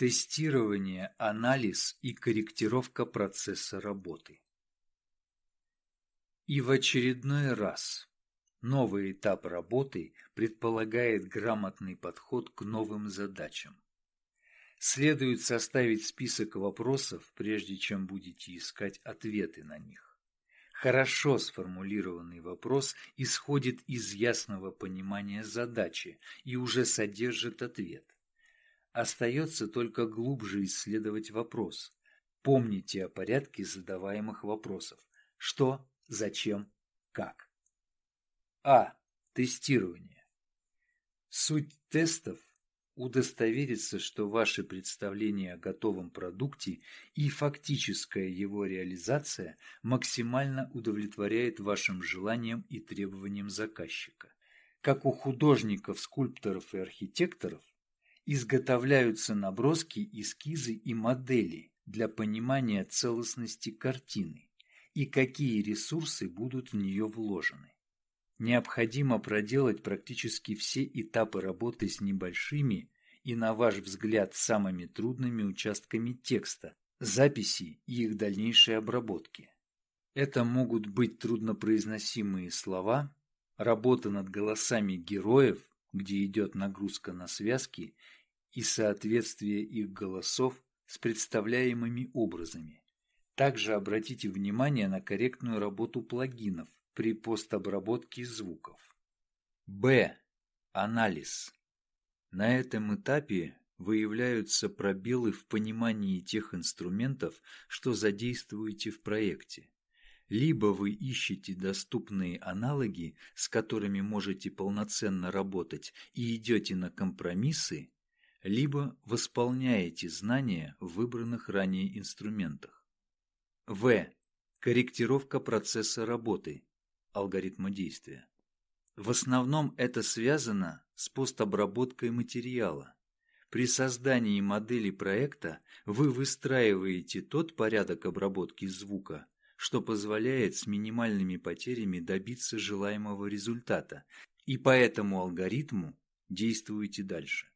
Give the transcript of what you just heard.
Тестирование, анализ и корректировка процесса работы. И в очередной раз новый этап работы предполагает грамотный подход к новым задачам. Следует составить список вопросов, прежде чем будете искать ответы на них. Хорошо сформулированный вопрос исходит из ясного понимания задачи и уже содержит ответ. Остается только глубже исследовать вопрос. Помните о порядке задаваемых вопросов. Что, зачем, как. А. Тестирование. Суть тестов удостовериться, что ваши представления о готовом продукте и фактическая его реализация максимально удовлетворяет вашим желаниям и требованиям заказчика. Как у художников, скульпторов и архитекторов, изготовляются наброски, эскизы и модели для понимания целостности картины и какие ресурсы будут в нее вложены необходимо проделать практически все этапы работы с небольшими и, на ваш взгляд, самыми трудными участками текста, записи и их дальнейшей обработки. Это могут быть труднопроизносимые слова, работа над голосами героев, где идет нагрузка на связки, и соответствие их голосов с представляемыми образами. Также обратите внимание на корректную работу плагинов, при постобработке звуков. Б. Анализ. На этом этапе выявляются пробелы в понимании тех инструментов, что задействуете в проекте. Либо вы ищете доступные аналоги, с которыми можете полноценно работать и идете на компромиссы, либо восполняете знания в выбранных ранее инструментах. В. Корректировка процесса работы алгоритма действия. В основном это связано с постобработкой материала. При создании модели проекта вы выстраиваете тот порядок обработки звука, что позволяет с минимальными потерями добиться желаемого результата, и по этому алгоритму действуете дальше.